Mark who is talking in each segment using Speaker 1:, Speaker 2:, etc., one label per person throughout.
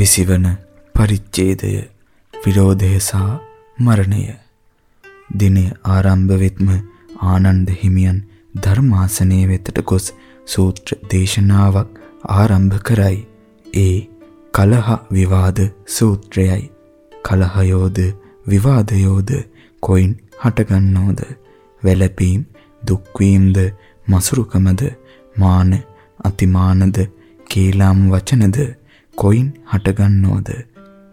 Speaker 1: විසිවන පරිච්ඡේදය විරෝධය සහ මරණය දිනය ආරම්භ වෙත්ම ආනන්ද හිමියන් ධර්මාසනයේ වෙතට ගොස් සූත්‍ර දේශනාවක් ආරම්භ කරයි. ඒ කලහ විවාද සූත්‍රයයි. කලහයෝද විවාදයෝද කොයින් හටගන්නෝද? වැළපීම්, දුක් වීමද, මසුරුකමද, මාන, අතිමානද, කේලාම් වචනද කොයින් හටගන්නෝද?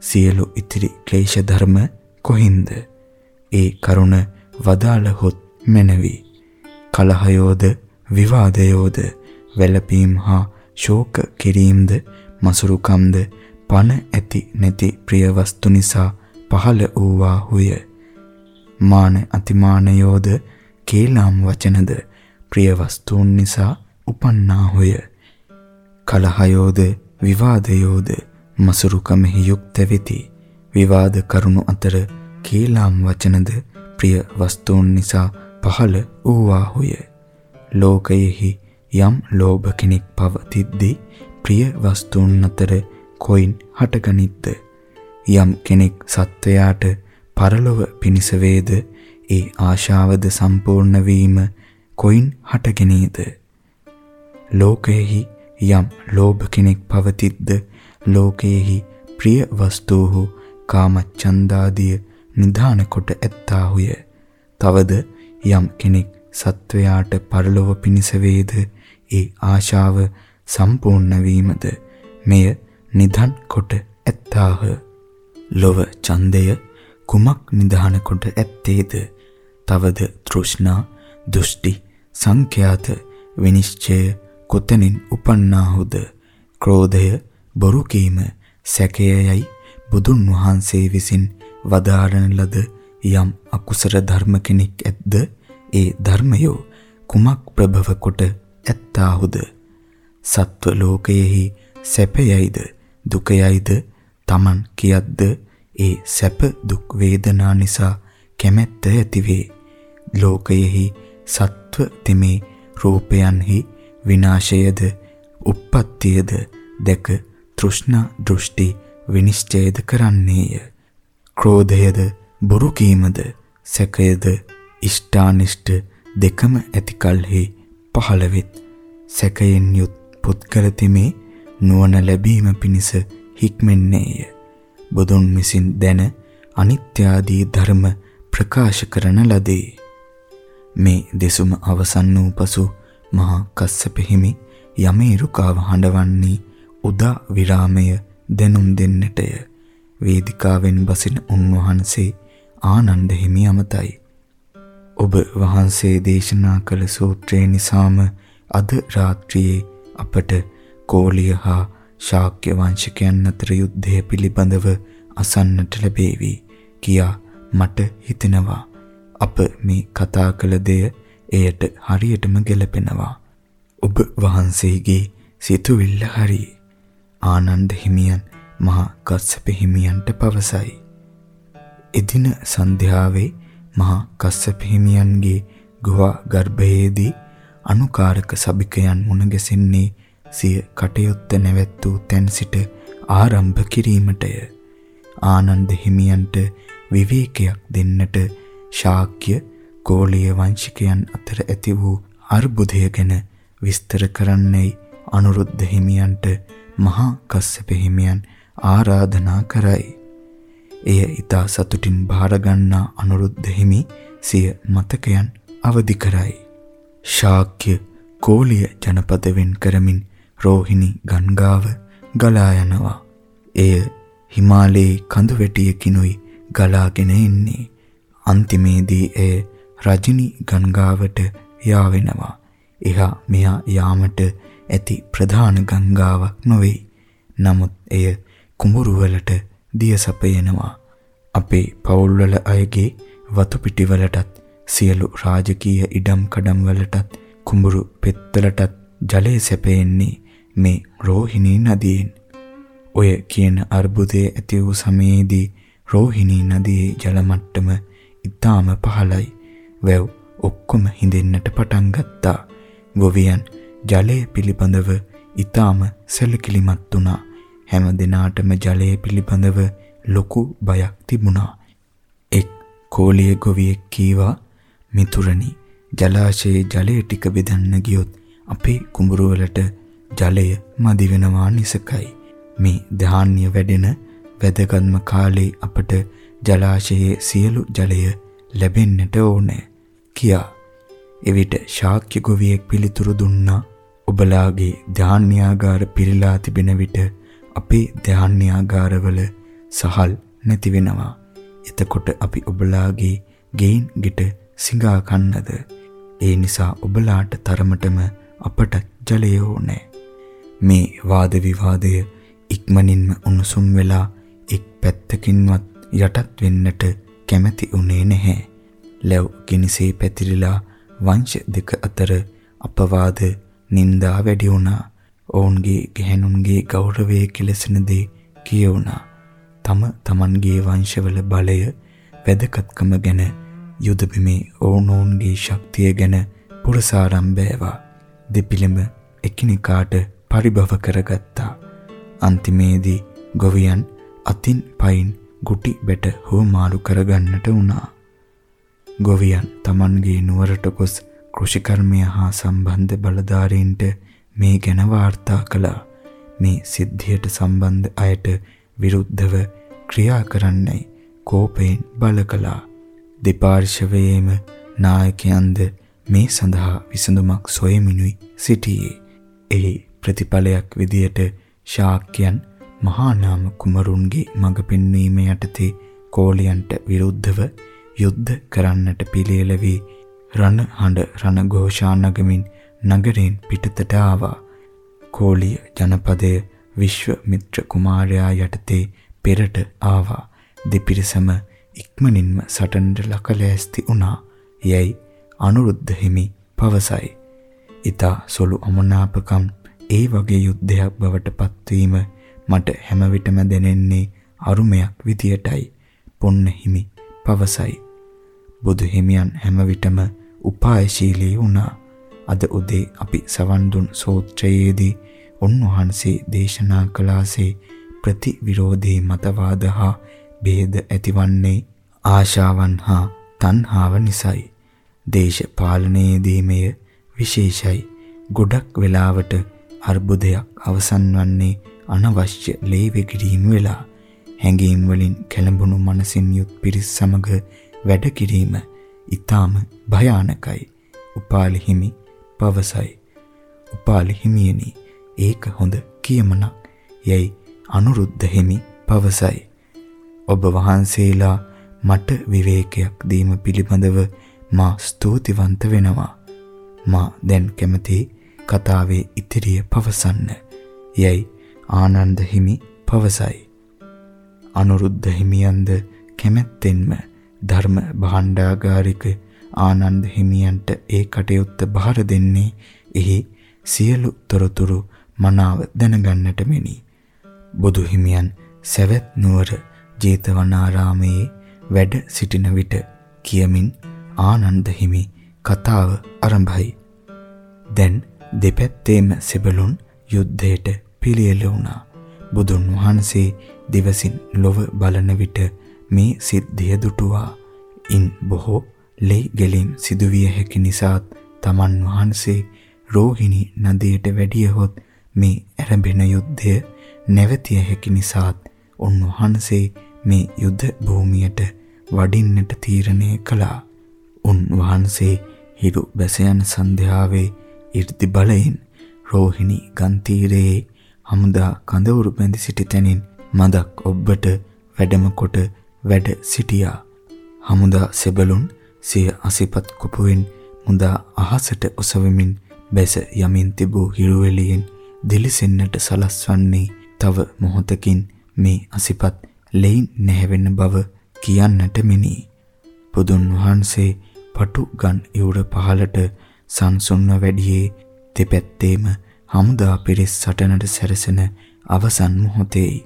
Speaker 1: සියලු ඉතිරි ක්ලේශ ධර්ම කොහින්ද? ඒ කරුණ වදාළහොත් මැනවි. කලහයෝද විවාදයෝද වැළපීම් හා ශෝක කිරීමද මසුරුකම්ද පන ඇති නැති ප්‍රිය වස්තු නිසා පහළ වූවා හුය. මාන අතිමානයෝද කේලාම් වචනද ප්‍රිය වස්තුන් නිසා උපන්නා හොය. කලහයෝද විවාදයෝද මසුරුකමෙහි යුක්ත වෙති. විවාද කරුණු අතර කේලාම් වචනද ප්‍රිය වස්තුන් නිසා පහළ වූවා හොය. ලෝකයෙහි යම් ලෝභ කෙනෙක් පවතිද්දී ප්‍රිය වස්තුන් අතර කොයින් හටගනිද්ද යම් කෙනෙක් සත්වයාට පරලොව පිනිස වේද ඒ ආශාවද සම්පූර්ණ වීම කොයින් හටගෙනේද ලෝකයෙහි යම් ලෝභ කෙනෙක් පවතිද්ද ලෝකයෙහි ප්‍රිය වස්තුහු කාමච්ඡන්දාදිය නිධාන කොට ඇත්තාහුය. තවද යම් කෙනෙක් සත්වයාට පරලොව පිනිස වේද ඒ ආශාව සම්පූර්ණ වීමද මෙය නිධන් කොට ඇත්තාහ. ලොව ඡන්දය කුමක් නිධාන කොට ඇත්තේද? තවද තෘෂ්ණා, දෘෂ්ටි, සංඛ්‍යාත විනිශ්චය කොතනින් උපන්නාහුද? ක්‍රෝධය, බොරු කීම, සැකයයි බුදුන් වහන්සේ විසින් වදාරන ලද යම් අකුසල ධර්ම කෙනෙක් ඇද්ද ඒ ධර්මයෝ කුමක් ප්‍රභව කොට ඇත්තාහුද? සත්ව ලෝකයෙහි සැපයයිද? දුකයයිද? Taman කියද්ද? ඒ සැප දුක් වේදනා නිසා කැමැත්ත ඇතිවේ. ලෝකයෙහි සත්ව තෙමේ රූපයන්හි විනාශයද උප්පත්තියද දැක තෘෂ්ණා දෘෂ්ටි විනිශ්චයද කරන්නේය. ක්‍රෝධයද බොරු කීමද සැකයද ඉෂ්ඨානිෂ්ඨ දෙකම ඇති කලෙහි පහළ වෙත්. සැකයෙන් යුත් පුද්ගල තෙමේ නුවණ ලැබීම පිණිස හික්මෙන්නේය. බුදුන් විසින් දැන අනිත්‍ය ආදී ධර්ම ප්‍රකාශ කරන ලදී. මේ දෙසුම අවසන් වූ පසු මහා කස්සප හිමි යමේ රුකාව හඬවන්නේ උදා විරාමය දැනුම් දෙන්නටය වේදිකාවෙන් බසින උන්වහන්සේ ආනන්ද හිමි අමතයි. ඔබ වහන්සේ දේශනා කළ සූත්‍රය නිසාම අද රාත්‍රියේ අපට කෝලිය හා ශාක්‍ය වංශිකයන් අතර යුද්ධය පිළිබඳව අසන්නට ලැබේවි කියා මට හිතෙනවා. අප මේ කතා කළ දෙය එයට හරියටම ගැලපෙනවා. ඔබ වහන්සේගේ සිතුවිල්ල හරි. ආනන්ද හිමියන් මහා කස්සප හිමියන්ට පවසයි. එදින සන්ධ්‍යාවේ මහා කස්සප හිමියන්ගේ ගුහා ගර්භයේදී අනුකාරක සභිකයන් මුණ ගැසෙන්නේ සිය කටයුත්ත නැවැත් වූ තැන් සිට ආරම්භ කිරීමටය. ආනන්ද හිමියන්ට විවේකයක් දෙන්නට ශාක්‍ය ගෝලීය වංශිකයන් අතර ඇති වූ අර්බුදය ගැන විස්තර කරන්නයි අනුරුද්ධ හිමියන්ට මහා කස්සප හිමියන් ආරාධනා කරයි. එය ඊතා සතුටින් බාරගන්නා අනුරුද්ධ හිමි සිය මතකයන් අවදි කරයි. ශාක්‍ය කෝලිය ජනපද වෙන් කරමින් රෝහිණි ගංගාව ගලා යනවා. එය හිමාලයේ කඳු වැටියකිනුයි ගලාගෙන එන්නේ. අන්තිමේදී එය රජිනි ගංගාවට යාවෙනවා. එහා මෙහා යාමට ඇති ප්‍රධාන ගංගාවක් නොවේ. නමුත් එය කුඹුරු වලට දිය සපයනවා. අපේ පවුල්වල අයගේ වතු පිටිවලටත් සියලු රාජකීය ඉඩම් කඩම් වලටත් කුඹුරු පෙත්වලටත් ජලය සැපෙන්නේ මේ රෝහිණී නදියෙන්. ඔය කියන අර්බුදයේ ඇති වූ සමයේදී රෝහිණී නදියේ ජල මට්ටම ඉතාම පහළයි. වැව් ඔක්කොම හිඳෙන්නට පටන් ගත්තා. ගොවියන් ජලය පිළිබඳව ඉතාම සැලකිලිමත් වුණා. හැම දිනාටම ජලය පිළිබඳව ලොකු බයක් තිබුණා. එක් කෝලිය ගොවියෙක් කීවා මිතුරනි ජලාශයේ ජලය ටික බෙදන්න ගියොත් අපේ කුඹුර වලට ජලය මදි වෙනවා නිසකයි. මේ ධාන්‍ය වැඩෙන වැදගත්ම කාලේ අපට ජලාශයේ සියලු ජලය ලැබෙන්නට ඕනේ කියා. එවිට ශාක්‍ය ගොවියෙක් පිළිතුරු දුන්නා ඔබලාගේ ධාන්‍යාගාර පිරීලා තිබෙන විට අපේ ධාන්‍යාගාරවල සහල් නැති වෙනවා. එතකොට අපි ඔබලාගේ ගෙයින් ගිට සිඟා කන්නද? ඒ නිසා ඔබලාට තරමටම අපට ජලය ඕනේ. මේ වාද විවාදය ඉක්මනින්ම උණුසුම් වෙලා එක් පැත්තකින්වත් යටත් වෙන්නට කැමැති උනේ නැහැ. ලැව් ගිනිසේ පැතිරිලා වංශ දෙක අතර අපවාද නින්දා වැඩි වුණා. ඔවුන්ගේ ගැහැණුන්ගේ ගෞරවය කෙලසෙන දේ කියවුණා. තම තමන්ගේ වංශවල බලය වැදගත්කම ගැන යුද බිමේ ඔවුනොවුන්ගේ ශක්තිය ගැන පුරසාරම් බෑවා. දෙපිළඹ එකිනෙකාට පරිභව කරගත්තා. අන්තිමේදී ගොවියන් අතින් පයින් ගුටි බැට හුවමාරු කරගන්නට වුණා. ගොවියන් Tamanගේ නුවරට ගොස් කෘෂිකර්මය හා සම්බන්ධ බලධාරීන්ට මේ ගැන වාර්තා කළා. මේ සිද්ධියට සම්බන්ධ අයට විරුද්ධව ක්‍රියා කරන්නයි කෝපයෙන් බල කළා. දෙපාර්ශවයේම නායකයන්ද මේ සඳහා විසඳුමක් සොයමිනුයි සිටියේ. එහි ප්‍රතිඵලයක් විදියට ශාක්‍යයන් මහා නාම කුමරුන්ගේ මඟ පෙන්වීම යටතේ කෝලියන්ට විරුද්ධව යුද්ධ කරන්නට පිළියෙල වී රණ හඬ රණ ഘോഷා නගමින් නගරෙන් පිටතට ආවා. කෝලිය ජනපදය විශ්වමිත්‍ර කුමාරයා යටතේ පෙරට ආවා. දෙපිරිසම ඉක්මනින්ම සටනට ලකලෑස්ති වුණා. යයි අනුරුද්ධ හිමි පවසයි. ඊතා සොළු අමනාපකම් ඒ වගේ යුද්ධයක් බවට පත්වීම මට හැම විටම දැනෙන්නේ අරුමයක් විදියටයි පොන්න හිමි පවසයි. බුදු හිමියන් හැම විටම උපායශීලී වුණා. අද උදේ අපි සවන් දුන් සූත්‍රයේදී උන්වහන්සේ දේශනා කළාසේ ප්‍රතිවිරෝධී මතවාද හා ભેද ඇතිවන්නේ ආශාවන් හා තණ්හාව නිසායි. දේශපාලනයේදී මෙය විශේෂයි. ගොඩක් වෙලාවට අර්බුදයක් අවසන් වන්නේ අනවශ්‍ය ලේ වෙගිරීම වෙලා හැඟීම් වලින් කැළඹුණු මනසින් යුත් පිරිස් සමග වැඩ කිරීම ඊටාම භයානකයි. උපාලි හිමි පවසයි. උපාලි හිමියනි ඒක හොඳ කියමනක්. යයි අනුරුද්ධ හිමි පවසයි. ඔබ වහන්සේලා මට විවේකයක් දීම පිළිබඳව මා ස්තුතිවන්ත වෙනවා. මා දැන් කැමති කතාවේ ඉතිරිය පවසන්න. යයි ආනන්ද හිමි පවසයි. අනුරුද්ධ හිමියන්ද කැමැත්තෙන්ම ධර්ම භාණ්ඩාගාරික ආනන්ද හිමියන්ට ඒ කටයුත්ත බාර දෙන්නේ එහි සියලු තොරතුරු මනාව දැනගන්නට මෙනි. බුදු හිමියන් සවැත් නුවර ජේතවනාරාමයේ වැඩ සිටින විට කියමින් ආනන්ද හිමි කතාව ආරම්භයි. දැන් දෙපැත්තේම සෙබළුන් යුද්ධයට පිළියෙල වුණා. බුදුන් වහන්සේ දිවසින් ලොව බලන විට මේ සිද්ධිය දුටුවා. ඉන් බොහෝ ලේ ගැලීම් සිදුවිය හැකි නිසාත් තමන් වහන්සේ රෝහිණි නදියට වැඩියහොත් මේ ඇරඹෙන යුද්ධය නැවතිය හැකි නිසාත් උන්වහන්සේ මේ යුද භූමියට වඩින්නට තීරණය කළා. උන්වහන්සේ හිරු බැසයන් සන්ධ්‍යාවේ 이르දි බලයෙන් රෝහිණි ගන්තීරයේ හමුදා කඳවුරු බැඳි සිටි තැනින් මදක් ඔබ්බට වැඩම කොට වැඩ සිටියා. හමුදා සෙබළුන් සිය අසිපත් කුපුවෙන් මුදා අහසට ඔසවමින් බැස යමින් තිබූ හිරුවෙලියෙන් දිලිසෙන්නට සලස්වන්නේ තව මොහොතකින් මේ අසිපත් ලෙයින් නැහැවෙන බව කියන්නට මිනි. බුදුන් වහන්සේ පටු ගන් ඉවුර පහලට සංසුන්ව වැඩියේ දෙපැත්තේම හමුදා පිරිස් සටනට සැරසෙන අවසන් මොහොතේයි.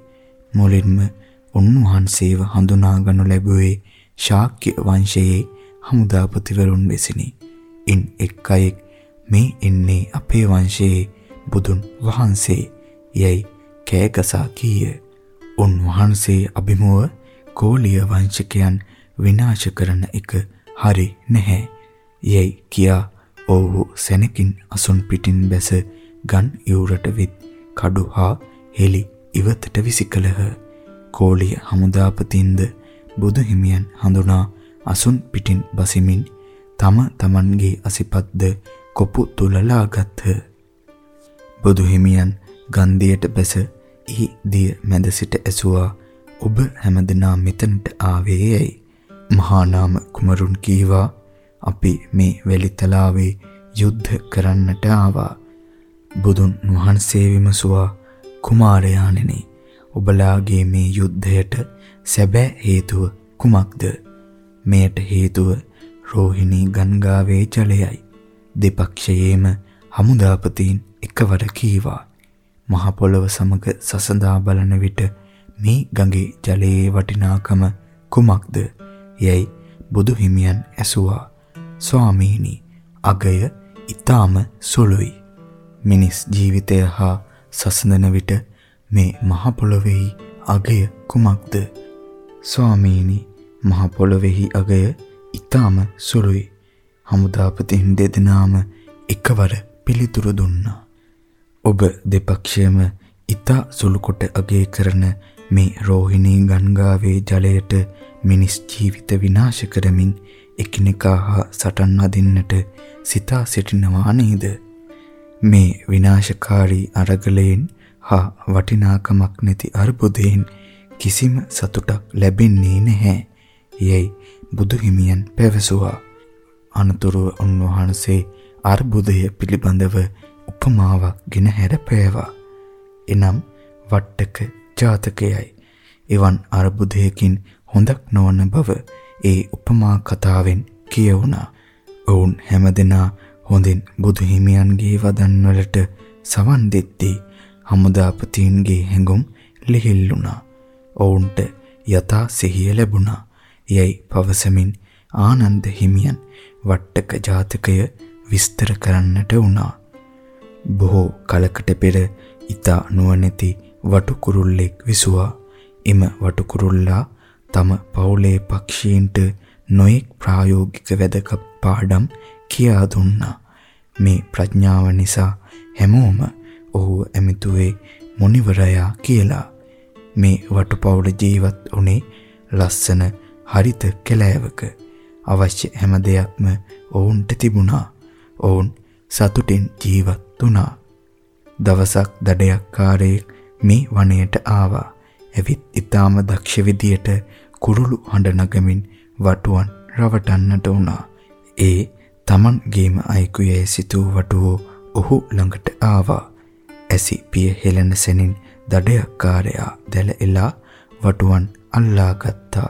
Speaker 1: මුලින්ම උන්වහන්සේව හඳුනා ගනු ලැබුවේ ශාක්‍ය වංශයේ හමුදාපතිවරුන් වෙසිනි. ඉන් එක් අයෙක් මේ එන්නේ අපේ වංශයේ බුදුන් වහන්සේ යයි කෑගසා කීය. උන්වහන්සේ අභිමුව කෝලිය වංශකයන් විනාශ කරන එක හරි නැහැ. යයි කියා ඔව්හු සෙනකින් අසුන් පිටින් බැස ගන් යූරට විත් කඩු හා හෙලි ඉවතට විසිකලහ. කෝලිය හමුදාපතින්ද බුදු හිමියන් හඳුනා අසුන් පිටින් බසිමින් තම තමන්ගේ අසිපත්ද කොපු තුලලා ගත්හ. බුදු හිමියන් ගන්ධියට බැස ඊ දිය මැද සිට ඇසුවා ඔබ හැමදෙනා මෙතනට ආවේ යයි. මහා නාම කුමරුන් කීවා අපි මේ වැලිතලාවේ යුද්ධ කරන්නට ආවා. බුදුන් වහන්සේ විමසුවා කුමාරයාණෙනි ඔබලාගේ මේ යුද්ධයට සැබෑ හේතුව කුමක්ද? මෙයට හේතුව රෝහිණී ගංගාවේ ජලයයි. දෙපක්ෂයේම හමුදාපතීන් එකවර කීවා. මහ පොළව සමග සසඳා බලන විට මේ ගඟේ ජලයේ වටිනාකම කුමක්ද? යයි බුදු හිමියන් ඇසුවා. ස්වාමීනි, අගය ඊටාම සුළුයි. මිනිස් ජීවිතය හා සසඳන විට මේ මහ පොළොවේහි අගය කුමක්ද? ස්වාමීනි මහ පොළොවේහි අගය ඊටාම සුළුයි. හමුදාපතින් දෙදෙනාම එකවර පිළිතුරු දුන්නා. ඔබ දෙපක්ෂයම ඊතා සුළු කොට අගය කරන මේ රෝහිණී ගංගාවේ ජලයට මිනිස් ජීවිත විනාශ කරමින් එකිනෙකා හා සටන් අදින්නට සිතා සිටිනවා නේද? මේ විනාශකාරී අරගලයෙන් හා වටිනාකමක් නැති අර්බුදයෙන් කිසිම සතුටක් ලැබෙන්නේ නැහැ. යයි බුදු හිමියන් පැවසුවා. අනතුරුව උන්වහන්සේ අර්බුදය පිළිබඳව උපමාවක් ගෙන හැරපෑවා. එනම් වට්ටක ජාතකයයි. එවන් අර්බුදයකින් හොඳක් නොවන බව ඒ උපමා කතාවෙන් කියවුණා. ඔවුන් හැමදෙනා හොඳින් බුදු හිමියන්ගේ වදන් වලට සවන් දෙද්දී හමුදාපතීන්ගේ හැඟුම් ලිහිල්ුණා. ඔවුන්ට යථා සිහිය ලැබුණා. යයි පවසමින් ආනන්ද හිමියන් වට්ටක ජාතකය විස්තර කරන්නට වුණා. බොහෝ කලකට පෙර ඊතා නුවණැති වටු කුරුල්ලෙක් විසුවා. එම වටු කුරුල්ලා තම පවුලේ පක්ෂීන්ට නොයෙක් ප්‍රායෝගික වැදගත් පාඩම් කියා දුන්නා. මේ ප්‍රඥාව නිසා හැමෝම ඔහු ඇමිතුවේ මුනිවරයා කියලා. මේ වටුපවුල ජීවත් උනේ ලස්සන හරිත කැලෑවක. අවශ්‍ය හැම දෙයක්ම ඔවුන්ට තිබුණා. ඔවුන් සතුටින් ජීවත් වුණා. දවසක් දඩයක්කාරයෙක් මේ වනයේට ආවා. ඇවිත් ඊටාම දක්ෂ විදියට කුරුළු හඬ නගමින් වටුවන් රවටන්නට වුණා. ඒ Taman ගේම අයිකුයේ සිටූ වටුවෝ ඔහු ළඟට ආවා. ඇසි පිය හෙළන සෙනින් දඩයක්කාරයා දැල එලා වටුවන් අල්ලා ගත්තා.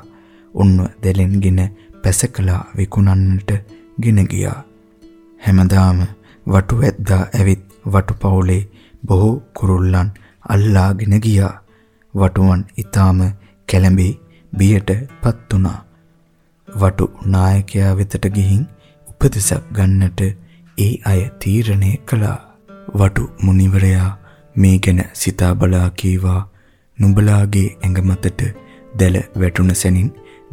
Speaker 1: උන්ව දෙලෙන්ගෙන පැසකලා විකුණන්නට ගෙන ගියා. හැමදාම වටු වැද්දා ඇවිත් වටු පවුලේ බොහෝ කුරුල්ලන් අල්ලාගෙන ගියා. වටුවන් ඊටාම කැළඹී බියටපත් වුණා. වටු නායකයා වෙතට ගිහින් උපදෙසක් ගන්නට ඒ අය තීරණය කළා. වටු මුනිවරයා මේ ගැන සිතා බලා කීවා. නුඹලාගේ ඇඟ මතට දැල වැටුණ සැනින්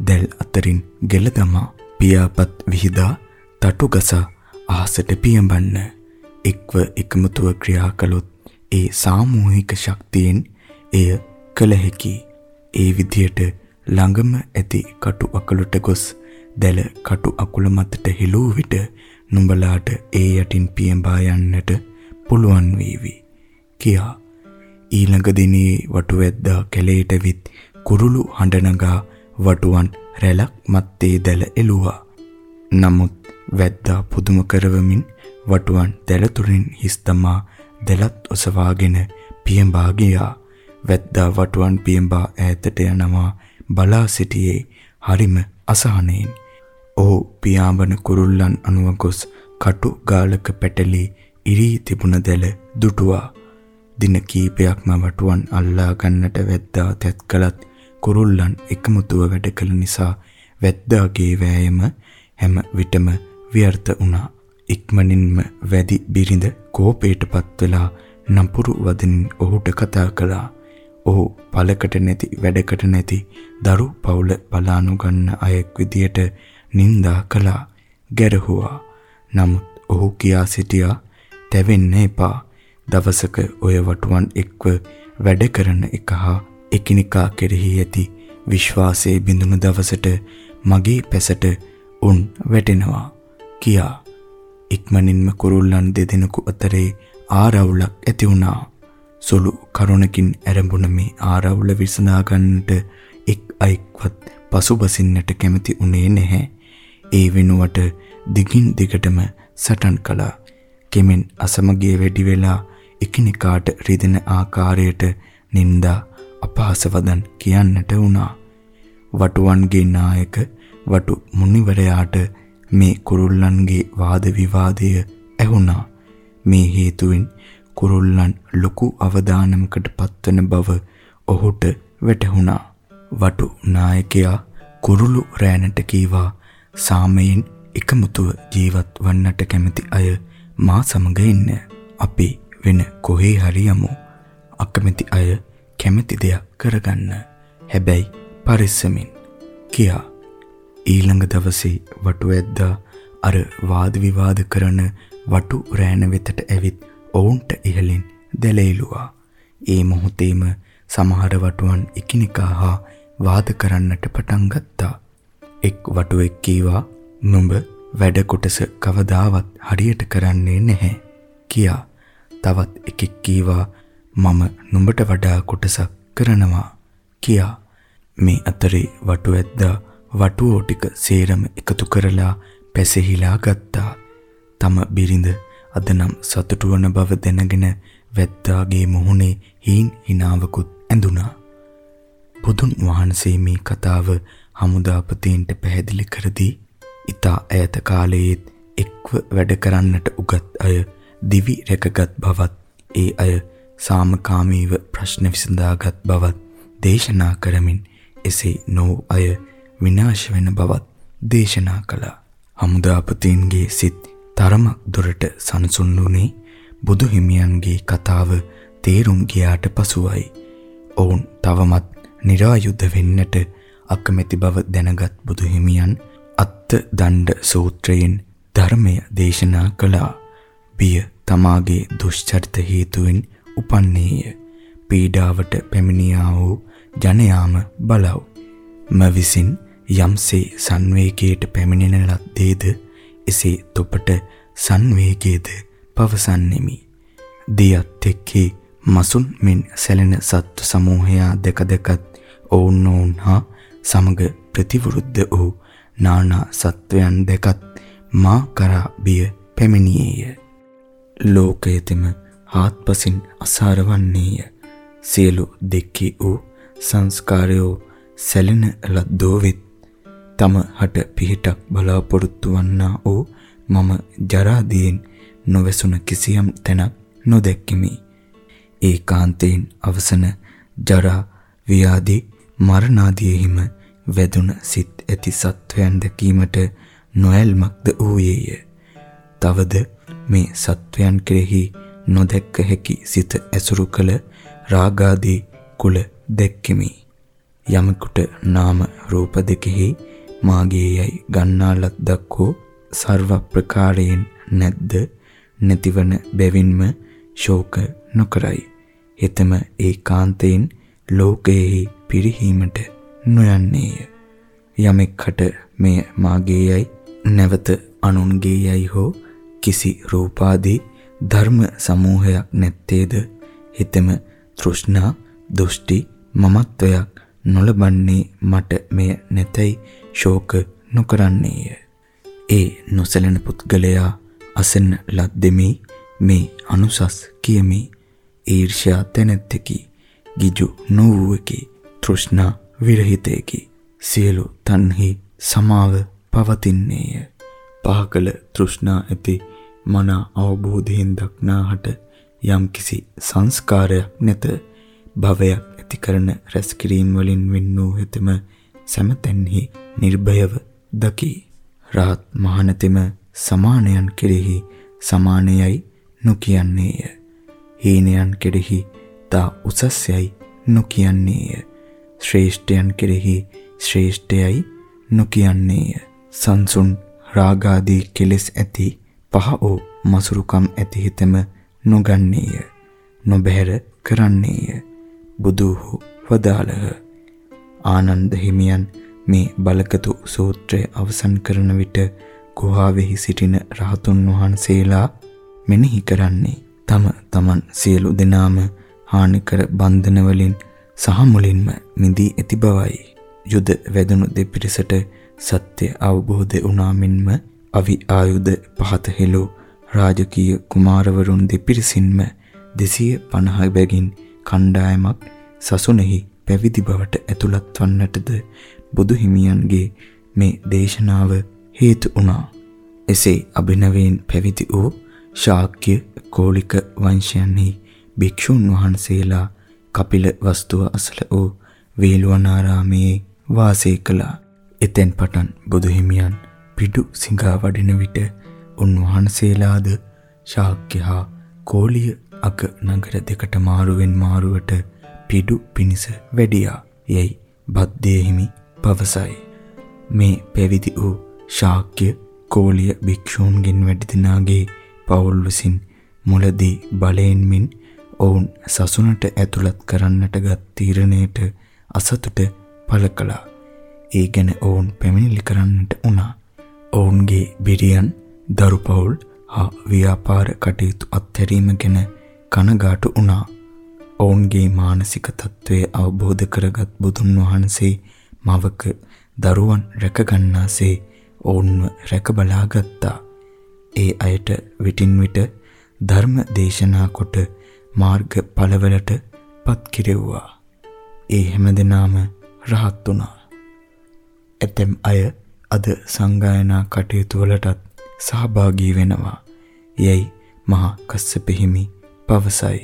Speaker 1: දැල් අතරින් ගෙල දමා පියාපත් විහිදා තටුගස අහසට පියඹන්න. එක්ව එකමුතුව ක්‍රියා කළොත් ඒ සාමූහික ශක්තියෙන් එය කළ හැකි. ඒ විදියට ළඟම ඇති කටු අකලට ගොස් දැල කටු අකුල මතට හෙළූ විට නුඹලාට ඒ යටින් පියඹා යන්නට පුළුවන් වේවි කියා ඊළඟ දිනේ වටුවැද්දා කැලේට විත් කුරුළු හඬ නගා වටුවන් රැලක් මැත්තේ දැල එළුවා. නමුත් වැද්දා පුදුම කරවමින් වටුවන් දැල තුරින් හිස් තමා දැලත් ඔසවාගෙන පියඹා ගියා. වැද්දා වටුවන් පියඹා ඈතට යනවා බලා සිටියේ හරිම අසහනයෙන්. ඔහු පියාඹන කුරුල්ලන් අනුව ගොස් කටු ගාලක පැටලී ඉරී තිබුණ දැල දුටුවා. දින කීපයක්ම වටුවන් අල්ලා ගන්නට වැද්දා තැත් කළත් කුරුල්ලන් එකමුතුව වැඩ කළ නිසා වැද්දාගේ වෑයම හැම විටම ව්‍යර්ථ වුණා. ඉක්මනින්ම වැඩි බිරිඳ කෝපයටපත් වෙලා නපුරු වදනින් ඔහුට කතා කළා. ඔහු පළකට නැති වැඩකට නැති දරු පවුල බලානු ගන්න අයෙක් විදියට නිඳා කළා ගැරහුවා නමුත් ඔහු කියා සිටියා තැවෙන්න එපා දවසක ඔය වටුවන් එක්ව වැඩ කරන එක හා එකිනෙකා කෙරෙහි ඇති විශ්වාසයේ බිඳුණු දවසට මගේ පැසට උන් වැටෙනවා කියා ඉක්මනින්ම කුරුල්ලන් දෙදෙනෙකු අතරේ ආරවුලක් ඇති වුණා. සුළු කරුණකින් ඇරඹුණ මේ ආරවුල විසඳා ගන්නට එක් අයෙක්වත් පසුබසින්නට කැමති උනේ නැහැ. ඒ වෙනුවට දිගින් දිගටම සටන් කළා. කෙමෙන් අසමගිය වැඩි වෙලා එකිනෙකාට රිදෙන ආකාරයට නින්දා අපහාස වදන් කියන්නට වුණා. වටුවන්ගේ නායක වටු මුනිවරයාට මේ කුරුල්ලන්ගේ වාද විවාදය ඇහුණා. මේ හේතුවෙන් කුරුල්ලන් ලොකු අවදානමකට පත්වන බව ඔහුට වැටහුණා. වටු නායකයා කුරුළු රෑනට කීවා සාමයෙන් එකමුතුව ජීවත් වන්නට කැමති අය මා සමග ඉන්න. අපි වෙන කොහේ හරි යමු. අකමැති අය කැමති දෙයක් කරගන්න. හැබැයි පරිස්සමින් කියා ඊළඟ දවසේ වටු ඇද්දා අර වාද විවාද කරන වටු රෑන වෙතට ඇවිත් ඔවුන්ට ඉහලින් දැලෙයිලුවා. ඒ මොහොතේම සමහර වටුවන් එකිනෙකා හා වාද කරන්නට පටන් ගත්තා. එක් වටුවෙක් කීවා "නුඹ වැඩ කොටස කවදාවත් හරියට කරන්නේ නැහැ" කියා. තවත් එකෙක් කීවා "මම නුඹට වඩා කොටසක් කරනවා" කියා. මේ අතරේ වටු ඇද්දා වටුවෝ ටික සේරම එකතු කරලා පැසෙහිලා ගත්තා. තම බිරිඳ අදනම් සතුටු වන බව දැනගෙන වැද්දාගේ මුහුණේ හීන් හිනාවකුත් ඇඳුණා. බුදුන් වහන්සේ මේ කතාව හමුදාපතීන්ට පැහැදිලි කර දී ඊතා ඈත කාලයේත් එක්ව වැඩ කරන්නට උගත් අය දිවි රැකගත් බවත් ඒ අය සාමකාමීව ප්‍රශ්න විසඳාගත් බවත් දේශනා කරමින් එසේ නෝ අය විනාශ වෙන බවත් දේශනා කළා. හමුදාපතීන්ගේ සිත් තරමක් දුරට සනසුන් වුණේ බුදු හිමියන්ගේ කතාව තේරුම් ගියාට පසුවයි. ඔවුන් තවමත් નિરાයුධ වෙන්නට අකමැති බව දැනගත් බුදු හිමියන් අත්ත දණ්ඩ සූත්‍රයෙන් ධර්මය දේශනා කළා. බිය තමාගේ දුෂ්චරිත හේතුවෙන් උපන්නේය. පීඩාවට පැමිණියා වූ ජනයාම බලව්. ම විසින් යම්සේ සංවේගයට පැමිණෙන ලද්දේද එසේ තොපට සංවේගයේද පවසන්නෙමි. දියත් එක්කේ මසුන් මෙන් සැලෙන සත්ව සමූහයා දෙක දෙකත් ඔවුන් ඔවුන් හා සමග ප්‍රතිවිරුද්ධ වූ නානා සත්වයන් දෙකත් මා කරා බිය පැමිණියේය. ලෝකයේතම ආත්පසින් අසාරවන්නේය. සියලු දෙක්කී වූ සංස්කාරයෝ සැලෙන ලද්දෝ වෙත් තම හට පිහිටක් බලාපොරොත්තු වන්නා වූ මම ජරාදීන් නොවැසුන කිසියම් තැනක් නොදැක්කිමි. ඒකාන්තයෙන් අවසන ජරා ව්‍යාධි මරණාදීහිම වැදුන සිත් ඇති සත්වයන් දැකීමට නොඇල්මක්ද වූයේය. තවද මේ සත්වයන් කෙරෙහි නොදැක්ක හැකි සිත ඇසුරු කළ රාගාදී කුල දැක්කෙමි. යමෙකුට නාම රූප දෙකෙහි මාගේ යයි ගන්නා ලද්දක් හෝ ਸਰව ප්‍රකාරයෙන් නැද්ද නැතිවන බැවින්ම ශෝක නොකරයි. හෙතම ඒකාන්තයෙන් ලෝකයෙහි පිරිහීමට නොයන්නේය. යමෙක්කට මෙය මාගේ යයි නැවත අනුන්ගේ යයි හෝ කිසි රූපාදී ධර්ම සමූහයක් නැත්තේද හිතෙම තෘෂ්ණා දෘෂ්ටි මමත්වයක් නොලබන්නේ මට මෙය නැතයි ශෝක නොකරන්නේය. ඒ නොසැලෙන පුද්ගලයා අසන්න ලද්දෙමි මේ අනුසස් කියමි. ඊර්ෂ්‍යා තැනැත්තකි. ගිජු නොවූවකි. තෘෂ්ණා විරහිතයකි. සියලු තන්හි සමාව පවතින්නේය. පහකල තෘෂ්ණා ඇති මන අවබෝධයෙන් දක්නාහට යම්කිසි සංස්කාරයක් නැත භවයක් ඇති කරන රැස්කිරීම වලින් වෙන් වූ හෙතම සැමතැන්හි නිර්භයව දකි. රාත් මහණතෙම සමානයන් කෙරෙහි සමානයයි නොකියන්නේය. හීනයන් කෙරෙහි තා උසස්යයි නොකියන්නේය. ශ්‍රේෂ්ඨයන් කෙරෙහි ශ්‍රේෂ්ඨයයි නොකියන්නේය. සංසුන් රාගාදී කෙලෙස් ඇති පහ වූ මසුරුකම් ඇති හිතම නොගන්නේය. නොබැහැර කරන්නේය. බුදුහු වදාළහ. ආනන්ද හිමියන් මේ බලකතු සූත්‍රය අවසන් කරන විට ගුහාවෙහි සිටින රහතුන් වහන්සේලා මෙනෙහි කරන්නේ තම තමන් සියලු දෙනාම හානිකර බන්ධන වලින් සහ මුලින්ම මිදී ඇති බවයි. යුද වැදුණු දෙපිරිසට සත්‍ය අවබෝධ වුණා මෙන්ම අවි ආයුධ පහත හෙළූ රාජකීය කුමාරවරුන් දෙපිරිසින්ම 250 බැගින් කණ්ඩායමක් සසුනේහි පැවිදි බවට ඇතුළත් වන්නටද බුදු හිමියන්ගේ මේ දේශනාව හේතු වුණා. එසේ අභිනවයෙන් පැවිදි වූ ශාක්‍ය කෝලික වංශයන්හි භික්ෂුන් වහන්සේලා කපිල වස්තුව අසල වූ වේළුවනාරාමයේ වාසය කළා. එතෙන් පටන් බුදු හිමියන් පිඩු සිඟා වඩින විට උන්වහන්සේලාද ශාක්‍ය හා කෝලිය අග නගර දෙකට මාරුවෙන් මාරුවට පිඩු පිනිස වැඩියා. යයි බද්දේ හිමි පවසයි. මේ පැවිදි වූ ශාක්‍ය කෝලිය භික්ෂූන්ගෙන් වැඩි දෙනාගේ පවුල් විසින් මුලදී බලයෙන් මින් ඔවුන් සසුනට ඇතුළත් කරන්නටගත් තීරණයට අසතුට පළ කළා. ඒ ගැන ඔවුන් පැමිණිලි කරන්නට වුණා. ඔවුන්ගේ බිරියන් දරු පවුල් හා ව්‍යාපාර කටයුතු අත්හැරීම ගැන කනගාටු වුණා. ඔවුන්ගේ මානසික තත්ත්වය අවබෝධ කරගත් බුදුන් වහන්සේ මවක දරුවන් රැකගන්නාසේ ඔවුන්ව රැක බලාගත්තා. ඒ අයට විටින් විට ධර්ම දේශනා කොට මාර්ග ඵලවලට පත් කිරෙව්වා. ඒ හැමදෙනාම රහත් වුණා. ඇතැම් අය අද සංගායනා කටයුතු වලටත් සහභාගී වෙනවා. යයි මහා කස්සප හිමි පවසයි.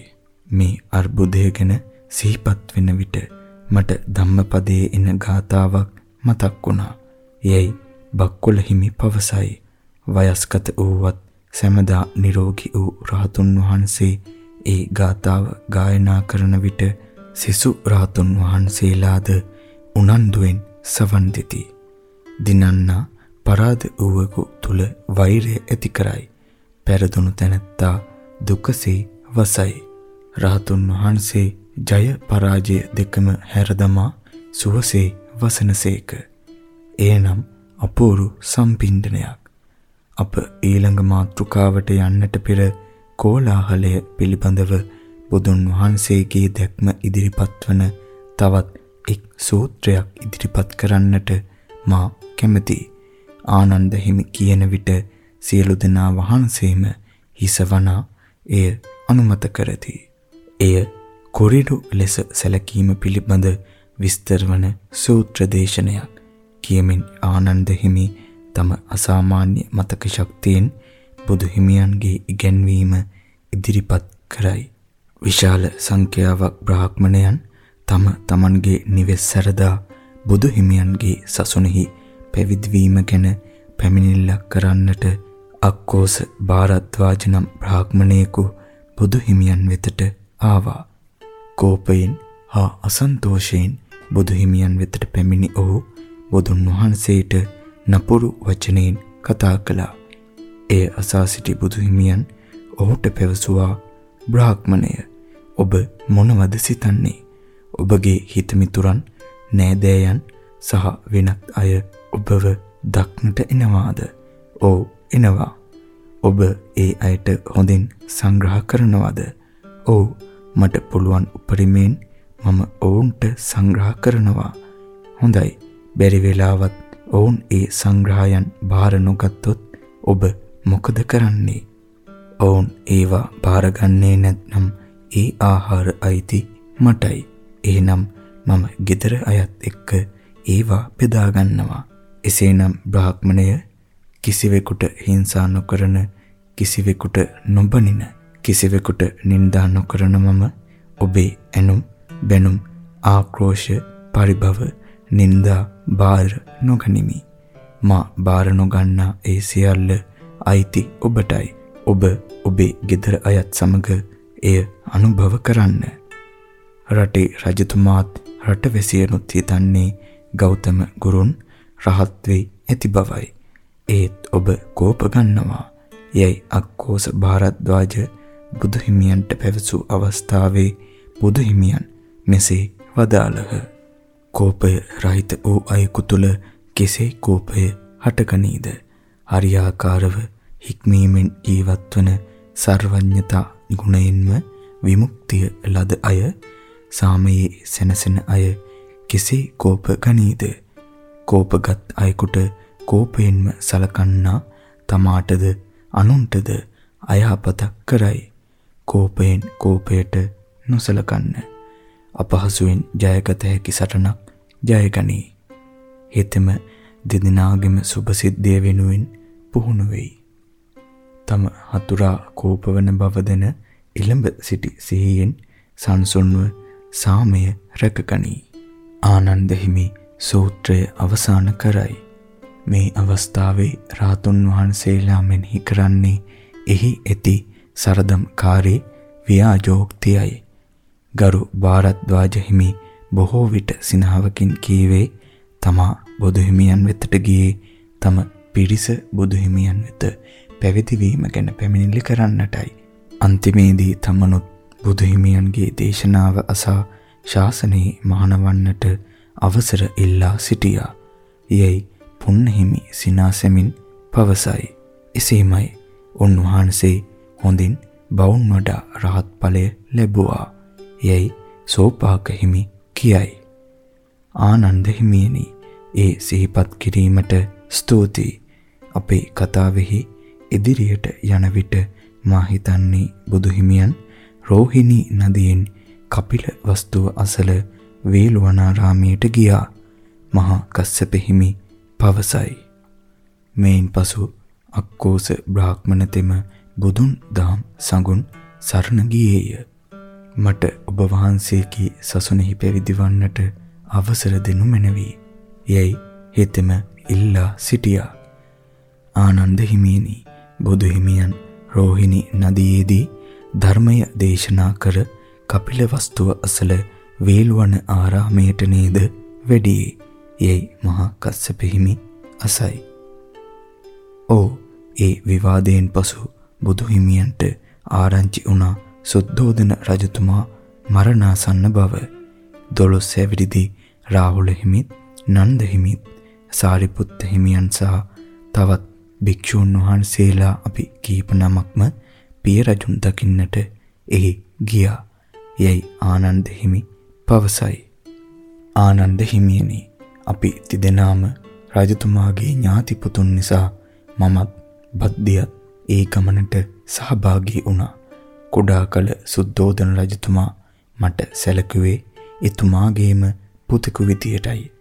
Speaker 1: මේ අර්බුදය ගැන සිහිපත් වෙන විට මට ධම්මපදයේ එන ගාතාවක් මතක් වුණා. යයි බක්කුල හිමි පවසයි. වයස්ගත වූවත් සැමදා නිරෝගී වූ රහතුන් වහන්සේ ඒ ගාතාව ගායනා කරන විට සිසු රහතුන් වහන්සේලාද උනන්දුවෙන් සවන් දෙති. දිනන්නා පරාද වූවෙකු තුල වෛරය ඇති කරයි. පෙරදුණු තැනැත්තා දුකසේ වසයි. රහතුන් වහන්සේ ජය පරාජය දෙකම හැරදමා සුවසේ වසනසේක. එයනම් අපූරු සම්පින්ඩනයක්. අප ඊළඟ මාතෘකාවට යන්නට පෙර කෝලාහලය පිළිබඳව බුදුන් වහන්සේගේ දැක්ම ඉදිරිපත් වන තවත් එක් සූත්‍රයක් ඉදිරිපත් කරන්නට මා කැමැතියි. ආනන්ද හිමි කියන විට සියලු දෙනා වහන්සේම හිසවනා එය අනුමත කරති. එය කොරිඩු ලෙස සැලකීම පිළිබඳ විස්තර වන සූත්‍ර දේශනයක්. කියමින් ආනන්ද හිමි තම අසාමාන්‍ය මතක ශක්තියෙන් බුදු හිමියන්ගේ ඉගැන්වීම ඉදිරිපත් කරයි. විශාල සංඛ්‍යාවක් බ්‍රාහ්මණයන් තම තමන්ගේ නිවෙස් සැරදා බුදු හිමියන්ගේ සසුනේහි පැවිදි වීම ගැන පැමිණිල්ලක් කරන්නට අක්කෝස භාරද්වාජ නම් බ්‍රාහ්මණයෙකු බුදු හිමියන් වෙතට ආවා. කෝපයෙන් හා අසන්තෝෂයෙන් බුදු හිමියන් වෙතට පැමිණි ඔහු බුදුන් වහන්සේට නපුරු වචනෙන් කතා කළා. එය අසා සිටි බුදු හිමියන් ඔහුට පැවසුවා බ්‍රාහ්මණය ඔබ මොනවද සිතන්නේ? ඔබගේ හිතමිතුරන් නෑදෑයන් සහ වෙනත් අය ඔබව දක්නට එනවාද? ඔව් එනවා. ඔබ ඒ අයට හොඳින් සංග්‍රහ කරනවද? ඔව් මට පුළුවන් උපරිමයෙන් මම ඔවුන්ට සංග්‍රහ කරනවා. හොඳයි. බැරි වෙලාවත් ඔවුන් ඒ සංග්‍රහයන් බාර නොගත්තොත් ඔබ මොකද කරන්නේ? ඔවුන් ඒවා බාරගන්නේ නැත්නම් ඒ ආහාර අයිති මටයි. එහෙනම් මම ගෙදර අයත් එක්ක ඒවා බෙදා ගන්නවා. එසේනම් බ්‍රාහ්මණය කිසිවෙකුට හිංසා නොකරන කිසිවෙකුට නොබනින කිසිවෙකුට නින්දා නොකරන මම ඔබේ ඇනුම් බැනුම් ආක්‍රෝෂ පරිභව නින්දා බාර නොගනිමි මා බාර නොගන්නා ඒ සියල්ල අයිති ඔබටයි ඔබ ඔබේ ගෙදර අයත් සමග එය අනුභව කරන්න රටේ රජතුමාත් රටවැසියනුත් හිතන්නේ ගෞතම ගුරුන් රහත් වෙයි ඇති බවයි. ඒත් ඔබ කෝප ගන්නවා. යයි අක්කෝස භාරද්වාජ බුදු හිමියන්ට පැවසූ අවස්ථාවේ බුදු හිමියන් මෙසේ වදාළහ. කෝපය රහිත වූ අයෙකු තුල කෙසේ කෝපය හටගනීද? හරියාකාරව හික්මීමෙන් ජීවත්වන සර්වඥතා ගුණයෙන්ම විමුක්තිය ලද අය සාමයේ සැනසෙන අය කෙසේ කෝප ගනීද? කෝපගත් අයෙකුට කෝපයෙන්ම සලකන්නා තමාටද අනුන්ටද අයහපතක් කරයි. කෝපයෙන් කෝපයට නොසලකන්න. අපහසුයෙන් ජයගත හැකි සටනක් ජයගනී. හෙතෙම දෙදෙනාගේම සුභසිද්ධිය වෙනුවෙන් පුහුණු වෙයි. තම හතුරා කෝපවන බව දෙන ඉළඹ සිටි සිහියෙන් සංසුන්ව සාමය රැකගනී. ආනන්ද හිමි සූත්‍රය අවසන් කරයි. මේ අවස්ථාවේ රාතුන් වහන්සේලා මෙනෙහි කරන්නේ එහි ඇති සරදම්කාරී ව්‍යාජෝක්තියයි. ගරු ಭಾರද්වාජ හිමි බොහෝ විට සිනහවකින් කීවේ තමා බුදු හිමියන් වෙතට ගියේ තම පිරිස බුදු හිමියන් වෙත පැවිදි වීම ගැන පැමිණිලි කරන්නටයි. අන්තිමේදී තමනුත් බුදු හිමියන්ගේ දේශනාව අසා ශාසනයේ මහානවන්නට අවසර ඉල්ලා සිටියා. යයි පුන්නහිමි සිනාසෙමින් පවසයි. එසේමයි උන්වහන්සේ හොඳින් බවුන් වඩා රහත් ඵලය ලැබුවා. යයි සෝපාක හිමි කියයි. ආනන්ද හිමියනි ඒ සිහිපත් කිරීමට ස්තුතියි. අපේ කතාවෙහි ඉදිරියට යන විට මා හිතන්නේ බුදු හිමියන් රෝහිණී නදියෙන් කපිල වස්තුව අසල වේළුවනාරාමයට ගියා. මහා කස්සප හිමි පවසයි. මේන් පසු අක්කෝස බ්‍රාහ්මණ තෙම බුදුන් දහම් සඟුන් සරණ ගියේය. මට ඔබ වහන්සේගේ සසුනේහි පැවිදිවන්නට අවසර දෙනු මැනවි. යයි හෙතෙම ඉල්ලා සිටියා. ආනන්ද හිමියනි බුදු හිමියන් රෝහිණි නදියේදී ධර්මය දේශනා කර කපිල වස්තුව අසල වේල්වන ආරාමයට නේද වැඩියේ යයි මහා කස්සප හිමි අසයි. ඕ ඒ විවාදයෙන් පසු බුදු හිමියන්ට ආරංචි වුණා සුද්ධෝදන රජතුමා මරණාසන්න බව. දොළොස් හැවිරිදි රාහුල හිමිත් නන්ද හිමිත් සාරිපුත්ත හිමියන් සහ තවත් භික්ෂූන් වහන්සේලා අපි කීප නමක්ම පිය රජුන් දකින්නට එහි ගියා. යයි ආනන්ද හිමි පවසයි. ආනන්ද හිමියනි අපි තිදෙනාම රජතුමාගේ ඥාති පුතුන් නිසා මමත් බද්දියත් ඒ ගමනට සහභාගී වුණා. කුඩා කල සුද්ධෝදන රජතුමා මට සැලකුවේ එතුමාගේම පුතෙකු විදියටයි.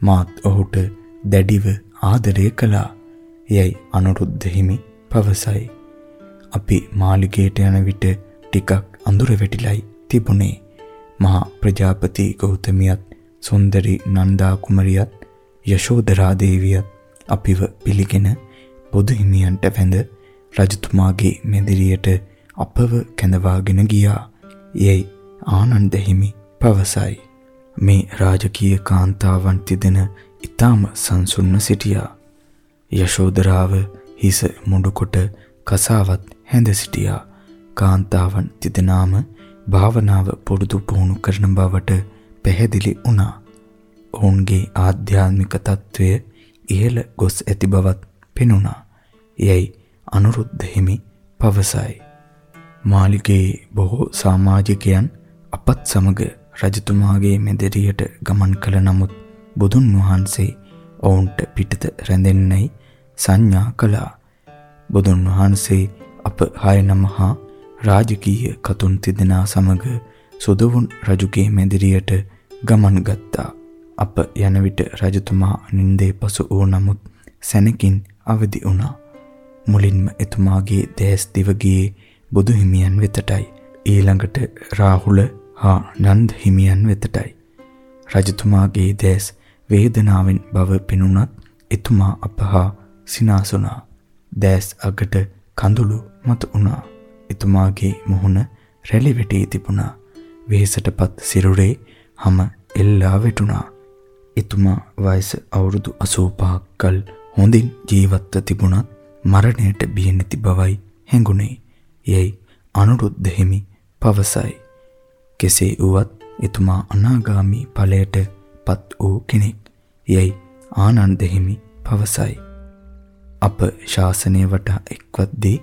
Speaker 1: මාත් ඔහුට දැඩිව ආදරය කළා. යයි අනුරුද්ධ හිමි පවසයි. අපි මාලිගයට යන විට ටිකක් අඳුර වැටිලයි තිබුණේ. මහා ප්‍රජාපති ගෞතමියත් සුන්දරි නන්දා කුමරියත් යශෝදරා දේවියත් අපිව පිළිගෙන බුදු හිමියන්ට වැඳ රජතුමාගේ මෙදිරියට අපව කැඳවාගෙන ගියා. යයි ආනන්ද හිමි පවසයි. මේ රාජකීය කාන්තාවන් තිදෙන ඊටාම සංසුන්ව සිටියා. යශෝදරාව හිස මුඩුකොට කසාවත් හැඳ සිටියා. කාන්තාවන් තිදෙනාම භාවනාව පුරුදු පුහුණු කරන බවට පැහැදිලි වුණා. ඔවුන්ගේ ආධ්‍යාත්මික తත්වය ඉහළ ගොස් ඇති බවත් පෙනුණා. යයි අනුරුද්ධ හිමි පවසයි. මාලිගයේ බොහෝ සමාජිකයන් අපත් සමග රජතුමාගේ මෙදෙරියට ගමන් කළ නමුත් බුදුන් වහන්සේ ඔවුන්ට පිටත රැඳෙන්නයි සංඥා කළා. බුදුන් වහන්සේ අප හය නමහා රාජකීය කතුන් තිදෙනා සමග සුදවුන් රජුගේ මැදිරියට ගමන් ගත්තා. අප යන විට රජතුමා නින්දේ පසු වූ නමුත් සැනකින් අවදි වුණා. මුලින්ම එතුමාගේ දැස් දිව ගියේ බුදු හිමියන් වෙතටයි. ඊළඟට රාහුල හා නන්ද හිමියන් වෙතටයි. රජතුමාගේ දැස් වේදනාවෙන් බව පෙනුනත් එතුමා අපහා සිනාසුණා. දැස් අගට කඳුළු මතු වුණා. එතුමාගේ මුහුණ රැලි වැටී තිබුණා. වෙහෙසටපත් සිරුරේ හැම එල්ලා වැටුණා. එතුමා වයස අවුරුදු 85ක් කල් හොඳින් ජීවත්ව තිබුණත් මරණයට බිය නැති බවයි හැඟුණේ. යයි අනුරුද්ධ හිමි පවසයි. කෙසේ වුවත් එතුමා අනාගාමි ඵලයට පත් වූ කෙනෙක්. යයි ආනන්ද හිමි පවසයි. අප ශාසනය වටා එක්වද්දී